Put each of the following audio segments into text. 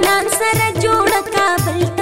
सर जोड़ का बलता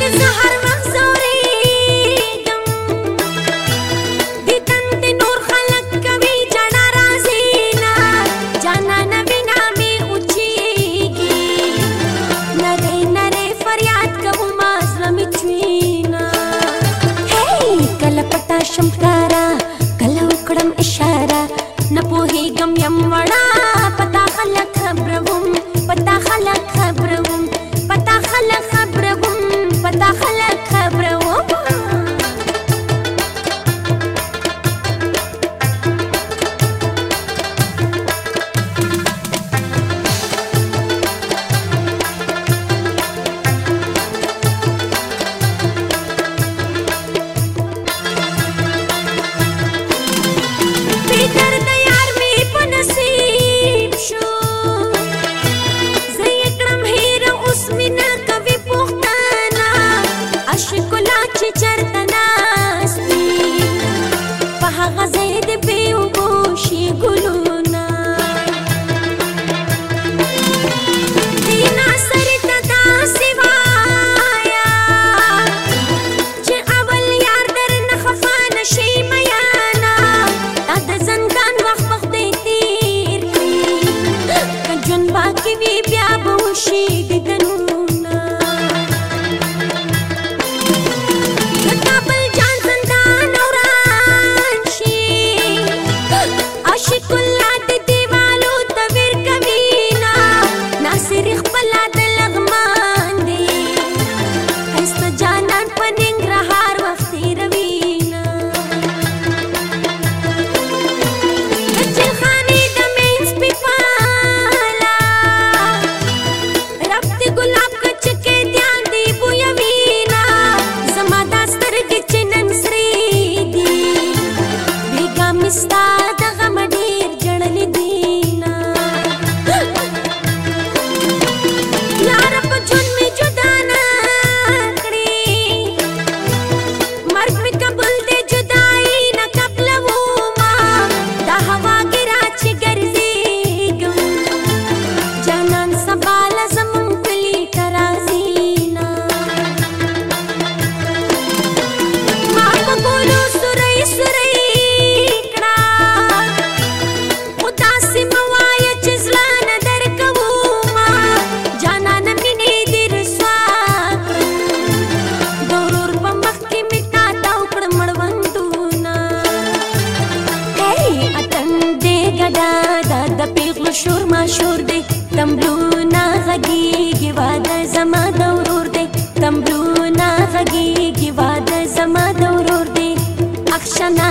के सहारा aşık जमा नोडे अक्षना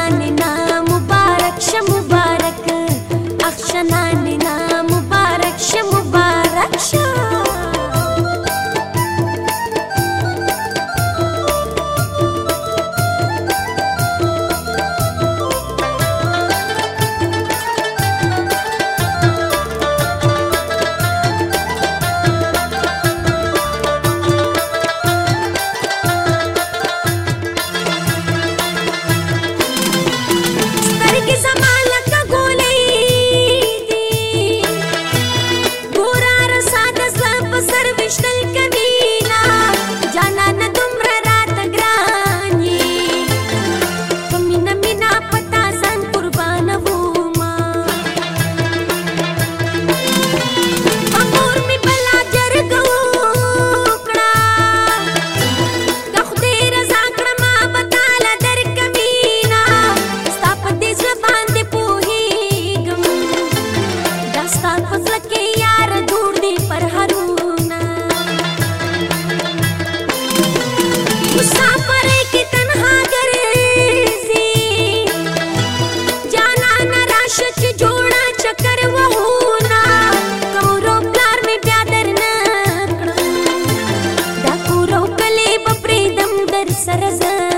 sarasana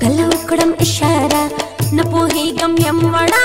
कलमुकुलम् इशारा न पोहि गम्यं वण